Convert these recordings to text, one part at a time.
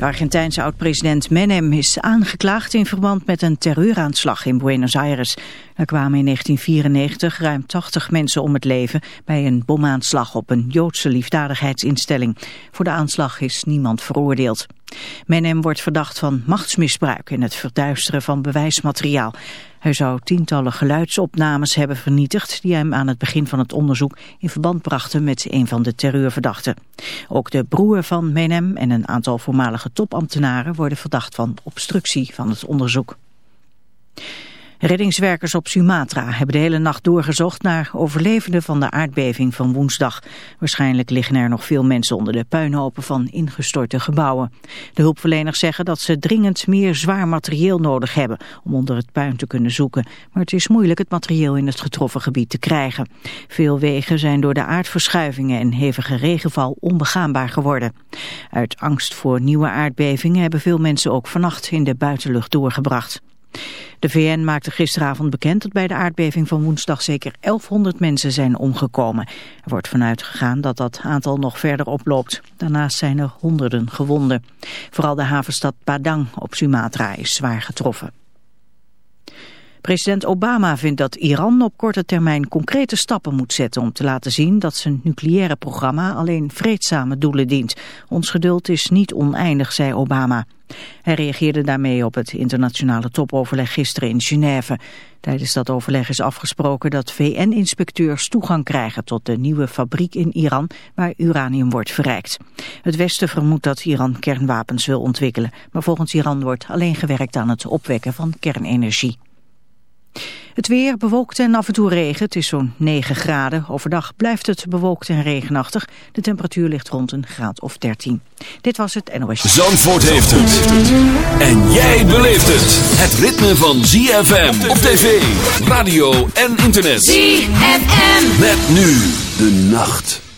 De Argentijnse oud-president Menem is aangeklaagd in verband met een terreuraanslag in Buenos Aires. Er kwamen in 1994 ruim 80 mensen om het leven bij een bomaanslag op een Joodse liefdadigheidsinstelling. Voor de aanslag is niemand veroordeeld. Menem wordt verdacht van machtsmisbruik en het verduisteren van bewijsmateriaal. Hij zou tientallen geluidsopnames hebben vernietigd die hem aan het begin van het onderzoek in verband brachten met een van de terreurverdachten. Ook de broer van Menem en een aantal voormalige topambtenaren worden verdacht van obstructie van het onderzoek. Reddingswerkers op Sumatra hebben de hele nacht doorgezocht naar overlevenden van de aardbeving van woensdag. Waarschijnlijk liggen er nog veel mensen onder de puinhopen van ingestorte gebouwen. De hulpverleners zeggen dat ze dringend meer zwaar materieel nodig hebben om onder het puin te kunnen zoeken. Maar het is moeilijk het materieel in het getroffen gebied te krijgen. Veel wegen zijn door de aardverschuivingen en hevige regenval onbegaanbaar geworden. Uit angst voor nieuwe aardbevingen hebben veel mensen ook vannacht in de buitenlucht doorgebracht. De VN maakte gisteravond bekend dat bij de aardbeving van woensdag zeker 1100 mensen zijn omgekomen. Er wordt vanuit gegaan dat dat aantal nog verder oploopt. Daarnaast zijn er honderden gewonden. Vooral de havenstad Padang op Sumatra is zwaar getroffen. President Obama vindt dat Iran op korte termijn concrete stappen moet zetten om te laten zien dat zijn nucleaire programma alleen vreedzame doelen dient. Ons geduld is niet oneindig, zei Obama. Hij reageerde daarmee op het internationale topoverleg gisteren in Genève. Tijdens dat overleg is afgesproken dat VN-inspecteurs toegang krijgen tot de nieuwe fabriek in Iran waar uranium wordt verrijkt. Het Westen vermoedt dat Iran kernwapens wil ontwikkelen, maar volgens Iran wordt alleen gewerkt aan het opwekken van kernenergie. Het weer bewolkt en af en toe regen. Het is zo'n 9 graden. Overdag blijft het bewolkt en regenachtig. De temperatuur ligt rond een graad of 13. Dit was het NOS. Zandvoort heeft het. En jij beleeft het. Het ritme van ZFM op tv, radio en internet. ZFM. Met nu de nacht.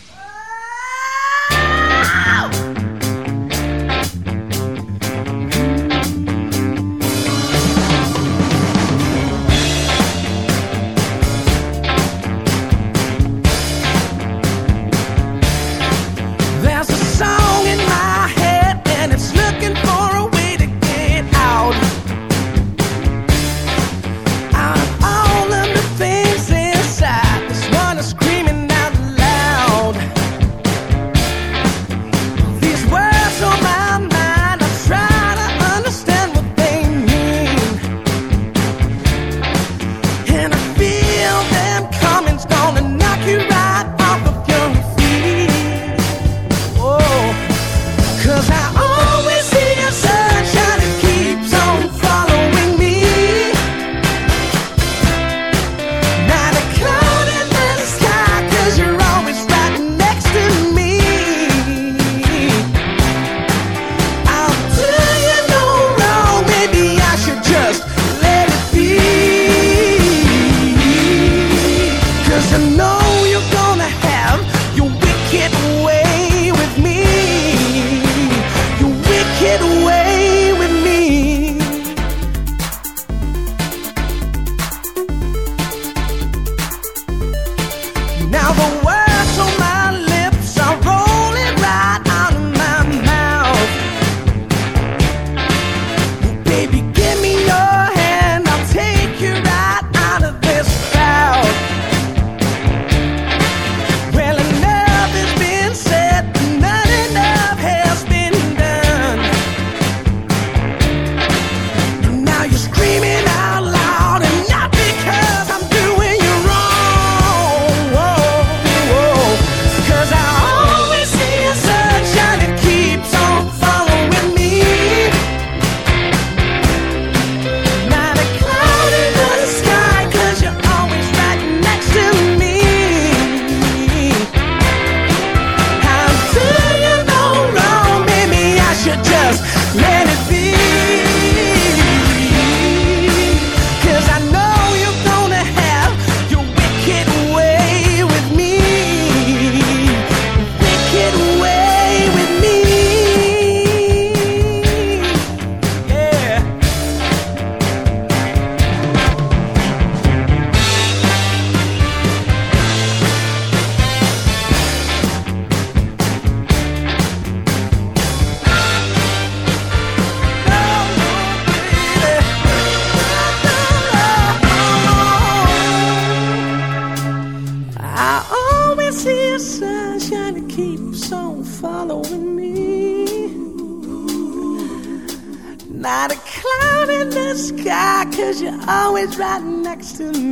To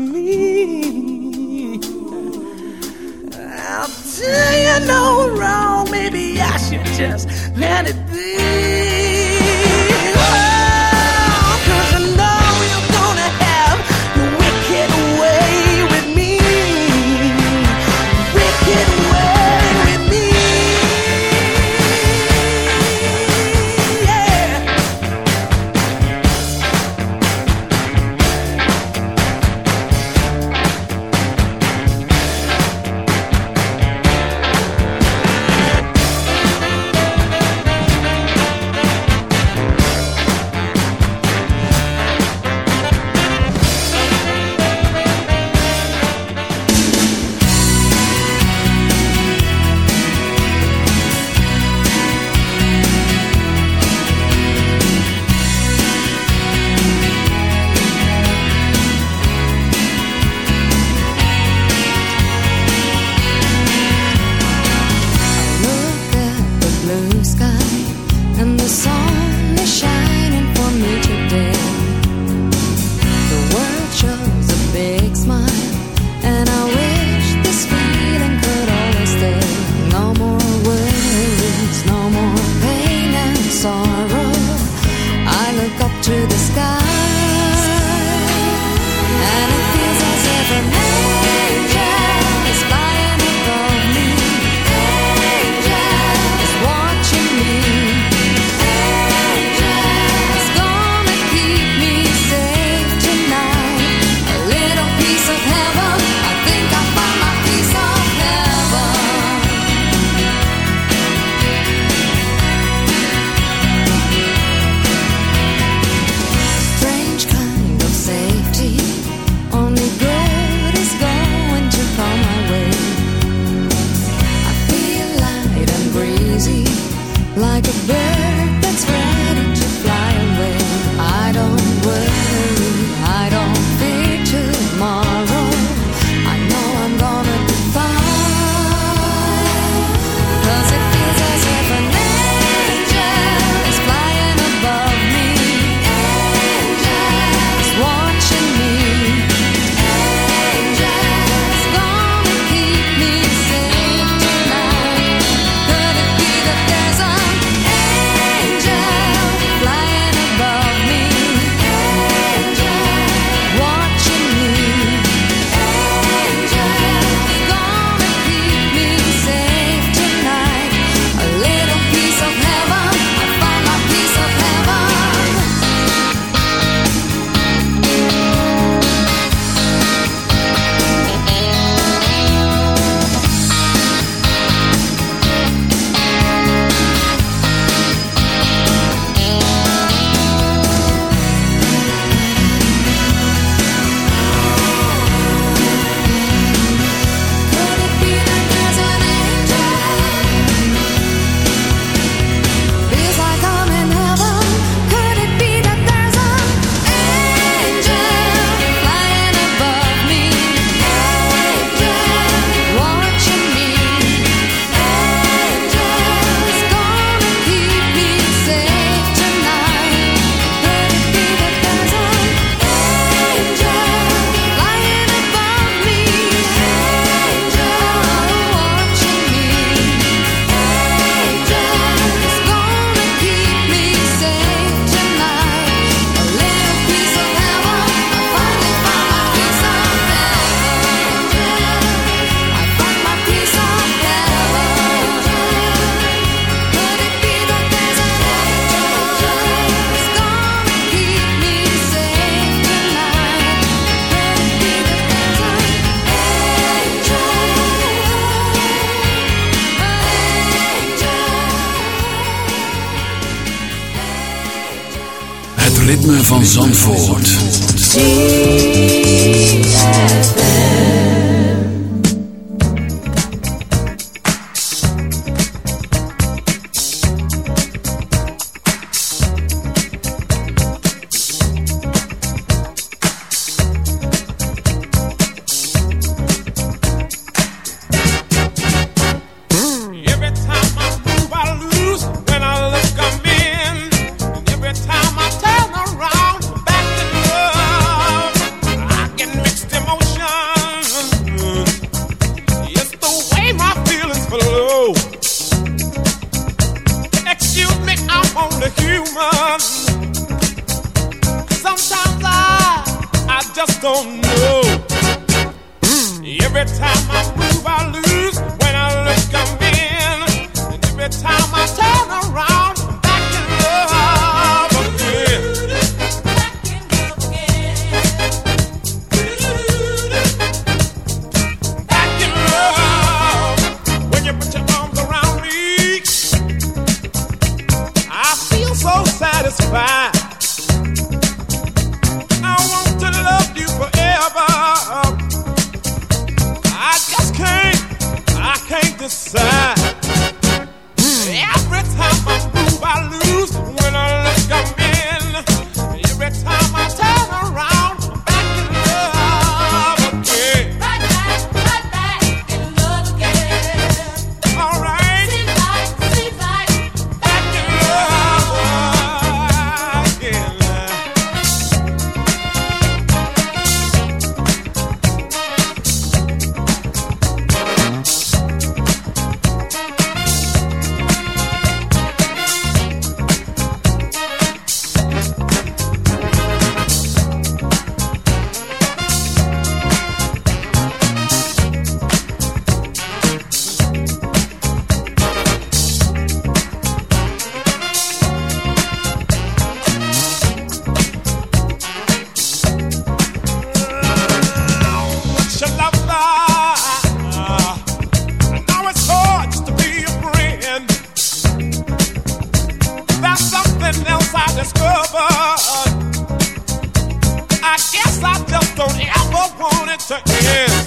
wanted to end.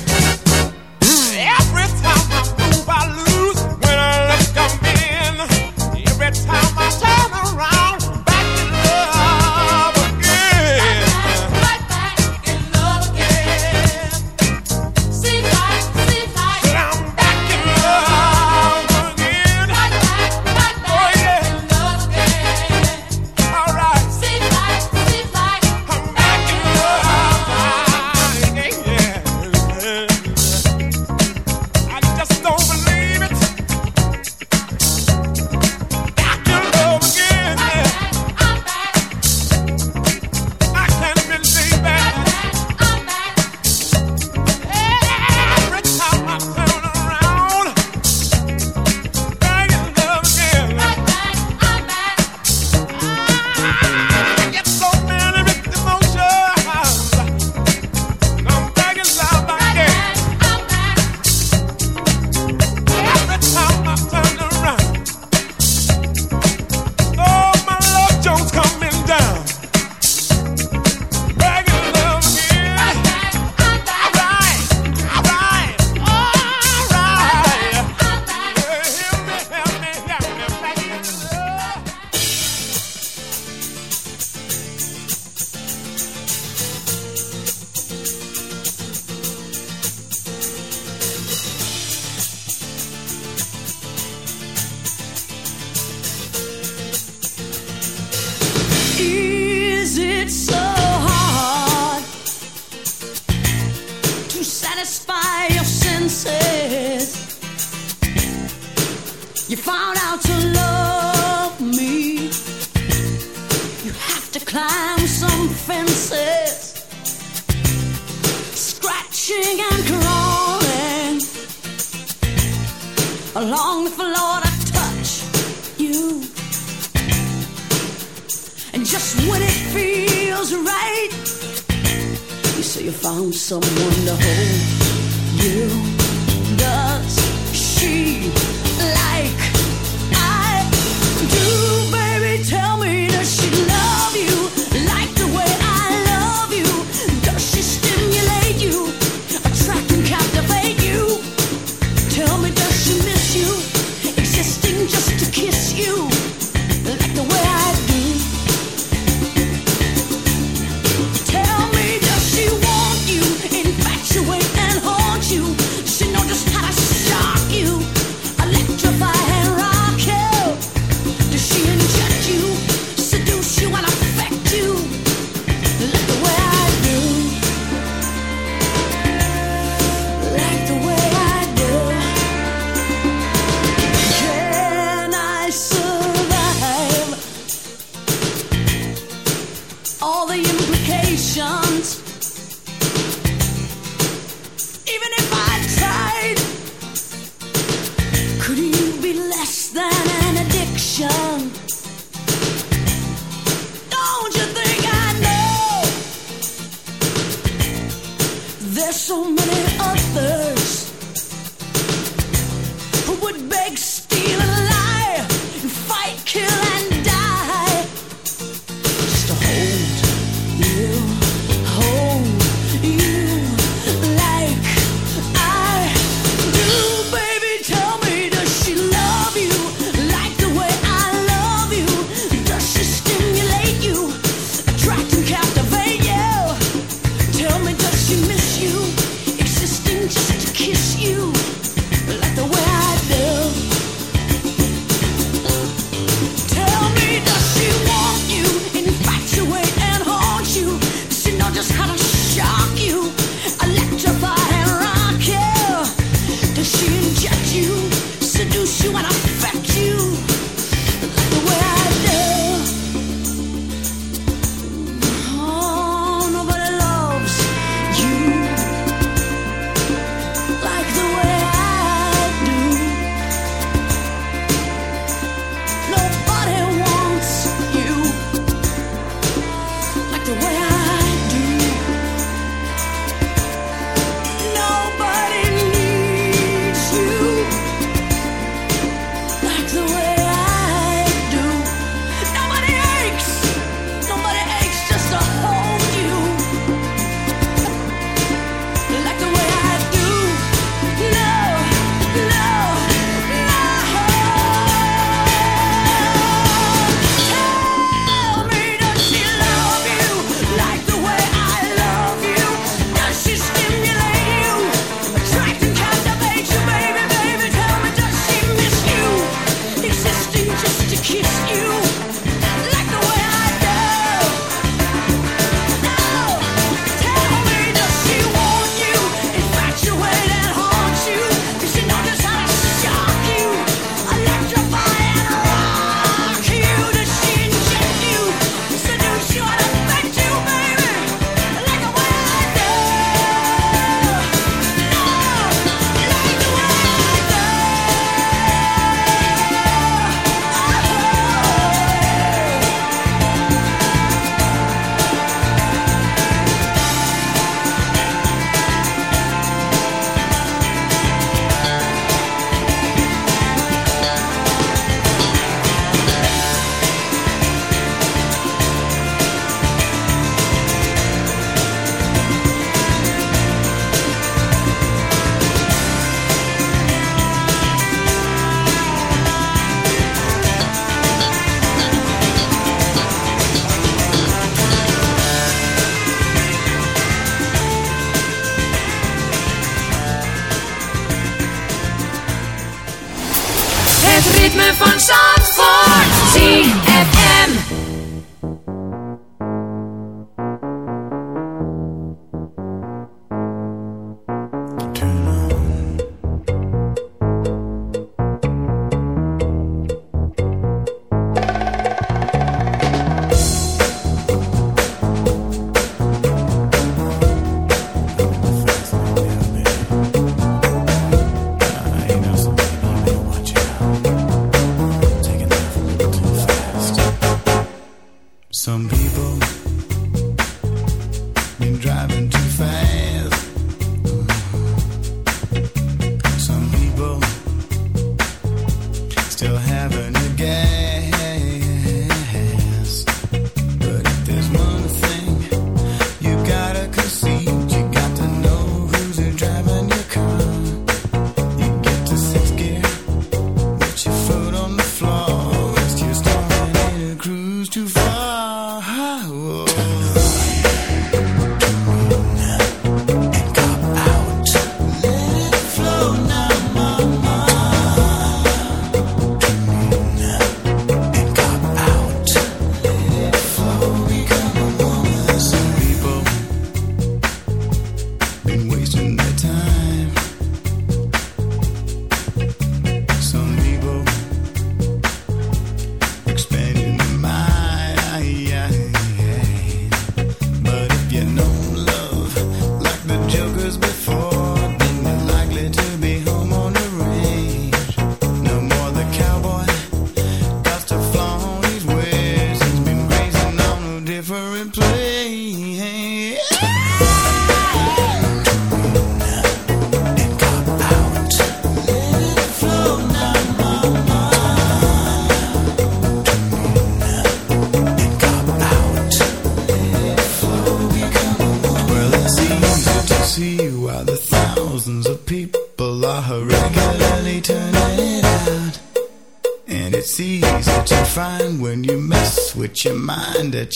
satisfy your senses. You found out to love me. You have to climb some fences, scratching and crawling along the floor to touch you. And just when it feels right. So you found someone to hold you. Does she?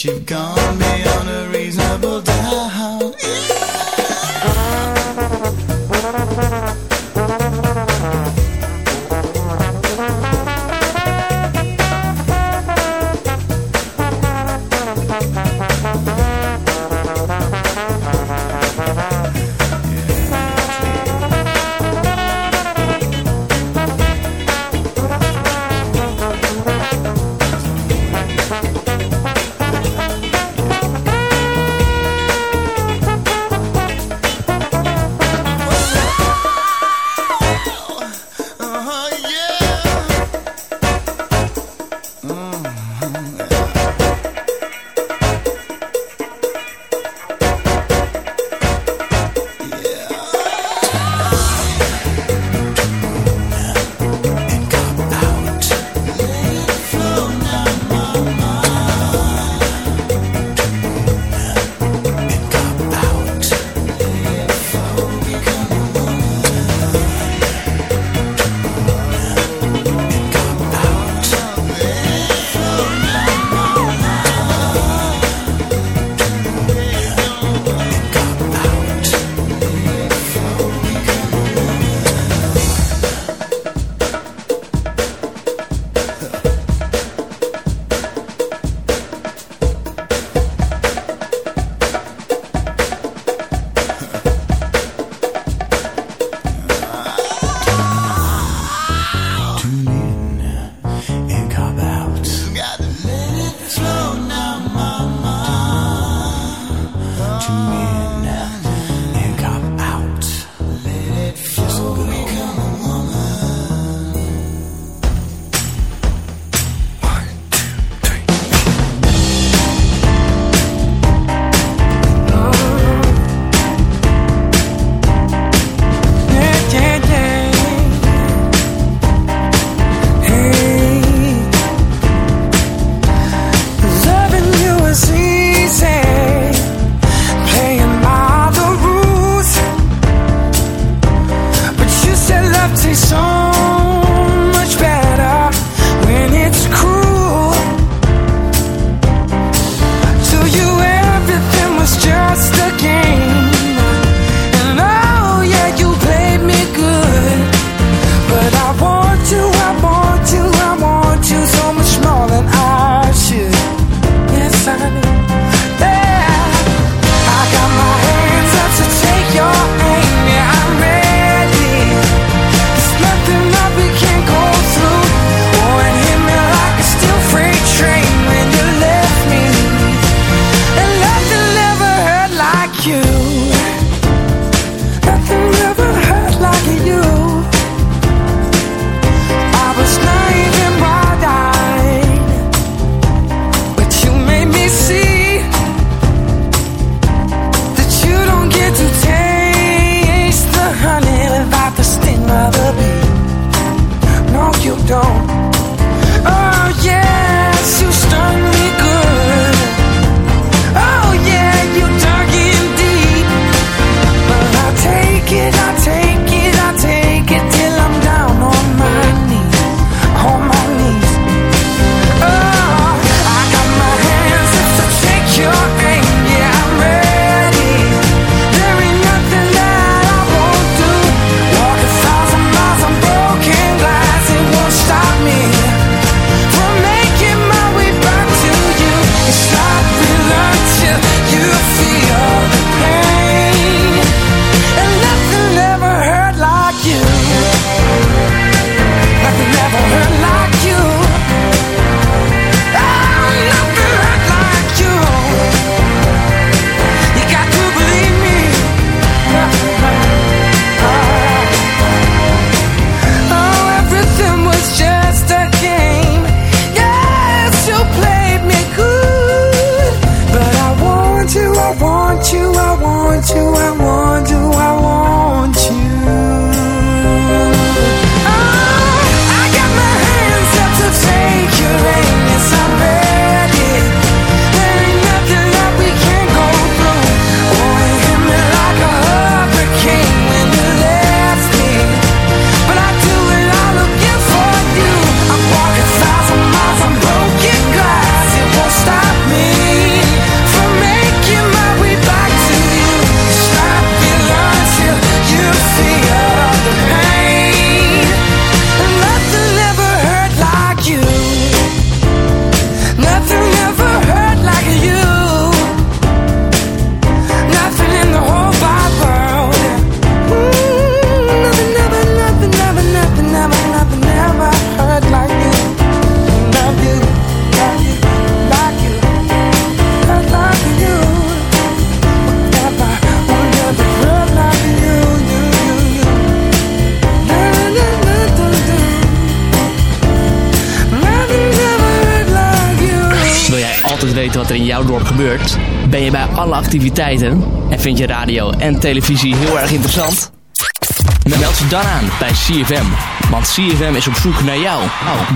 You've gone activiteiten? En vind je radio en televisie heel erg interessant? Meld je dan aan bij CFM. Want CFM is op zoek naar jou.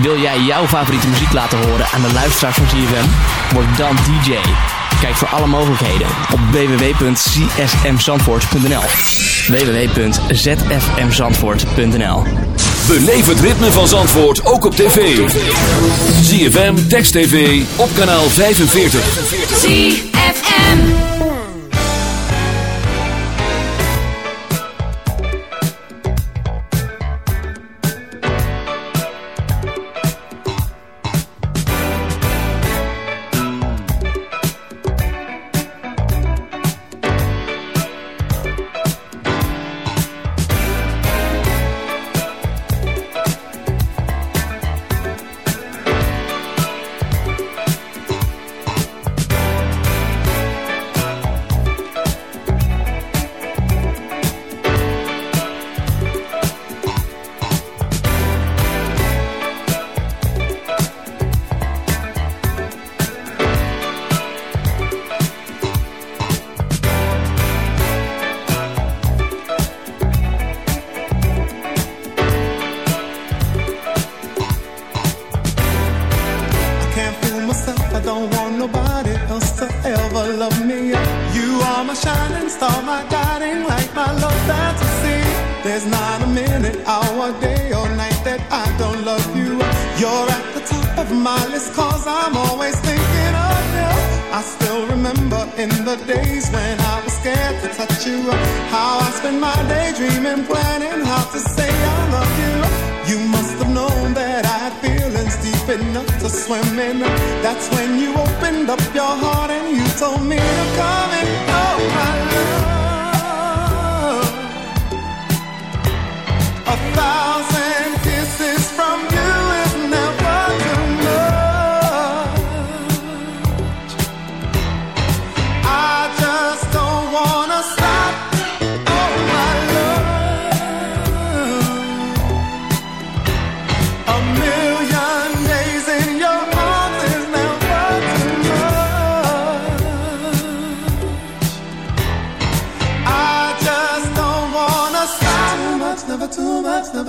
Wil jij jouw favoriete muziek laten horen aan de luisteraars van CFM? Word dan DJ. Kijk voor alle mogelijkheden op www.csmzandvoort.nl www.zfmzandvoort.nl Beleef het ritme van Zandvoort ook op tv. ZFM, Text TV, op kanaal 45. ZFM.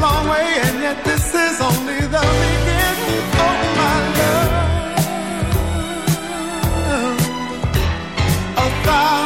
Long way, and yet this is only the beginning. Oh, my love. A thousand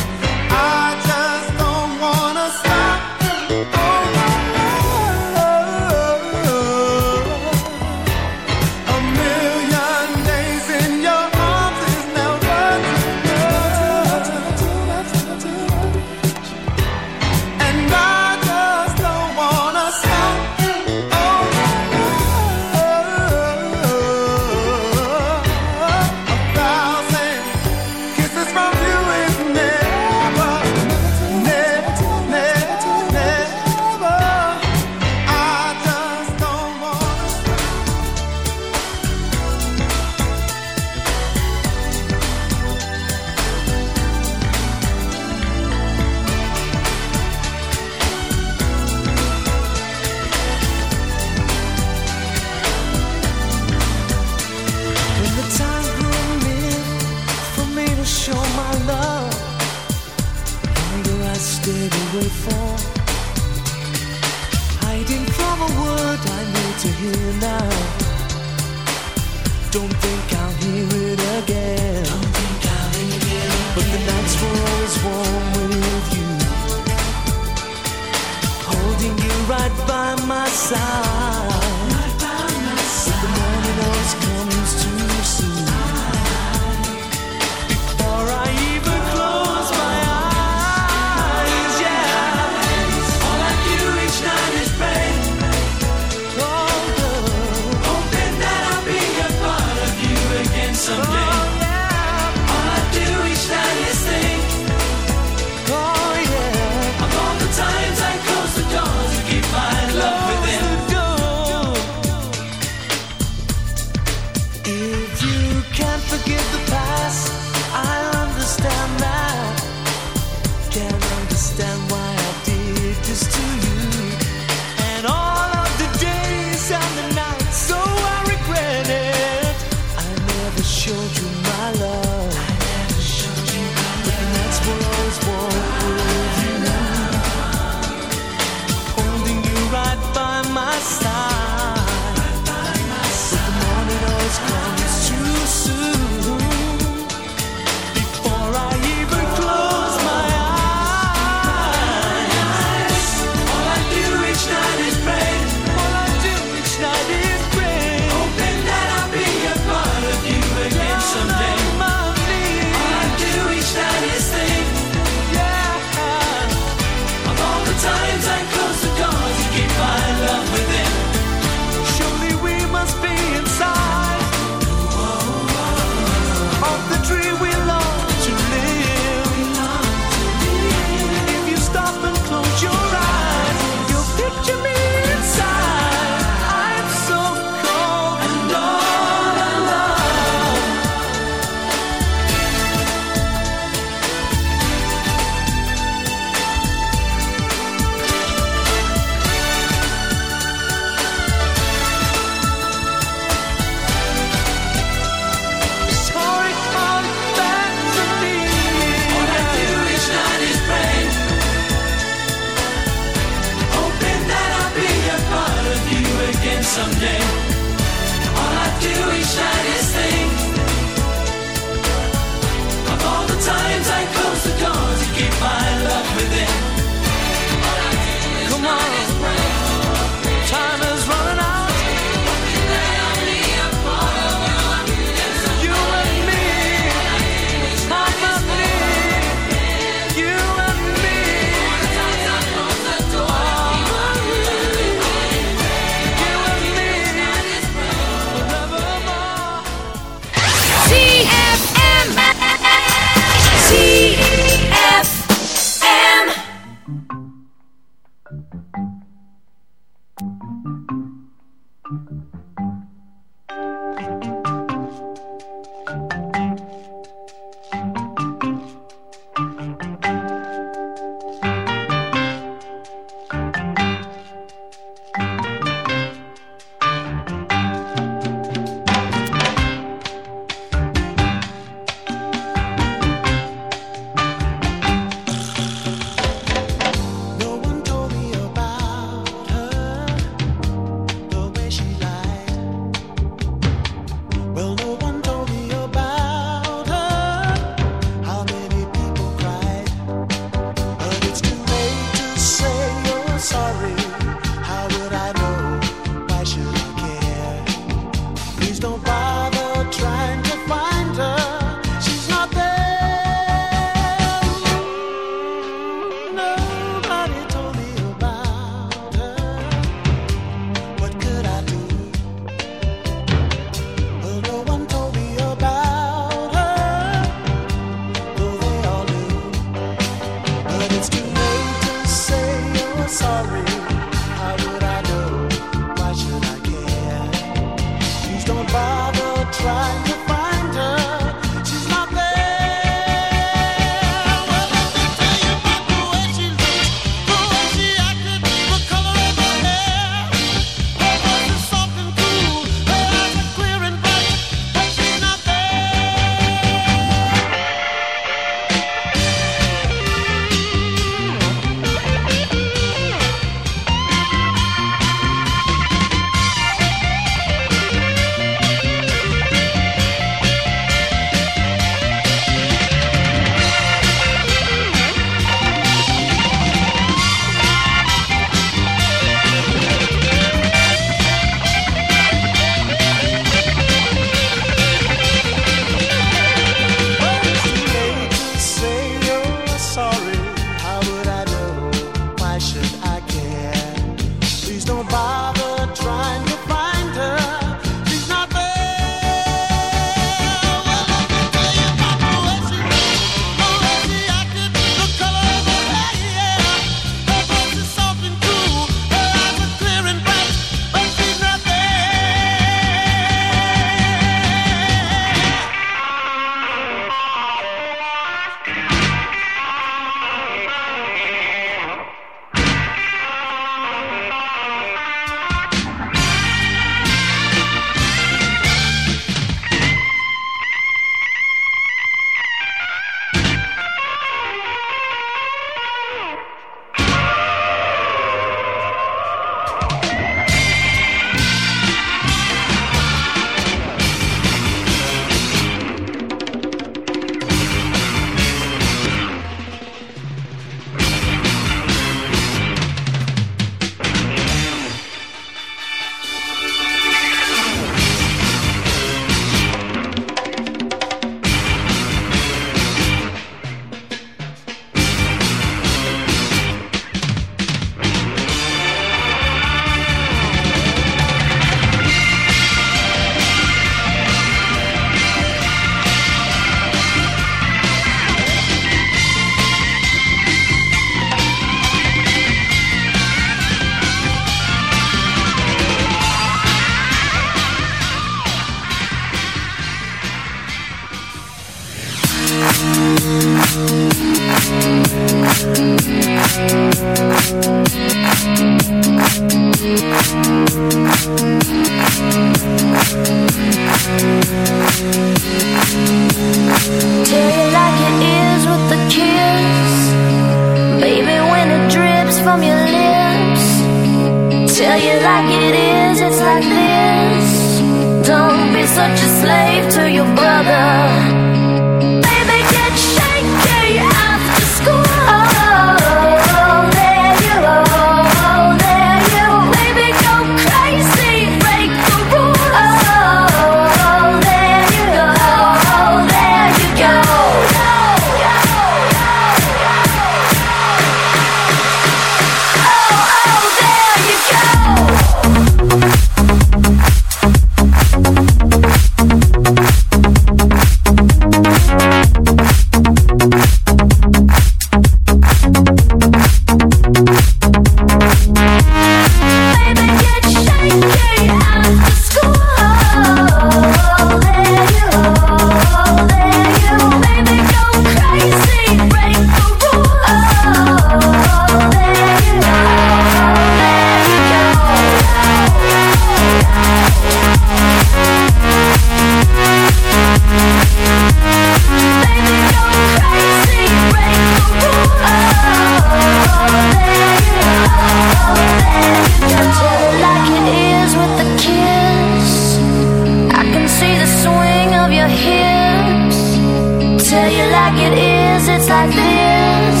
you like it is, it's like this.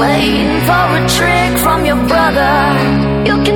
Waiting for a trick from your brother. You can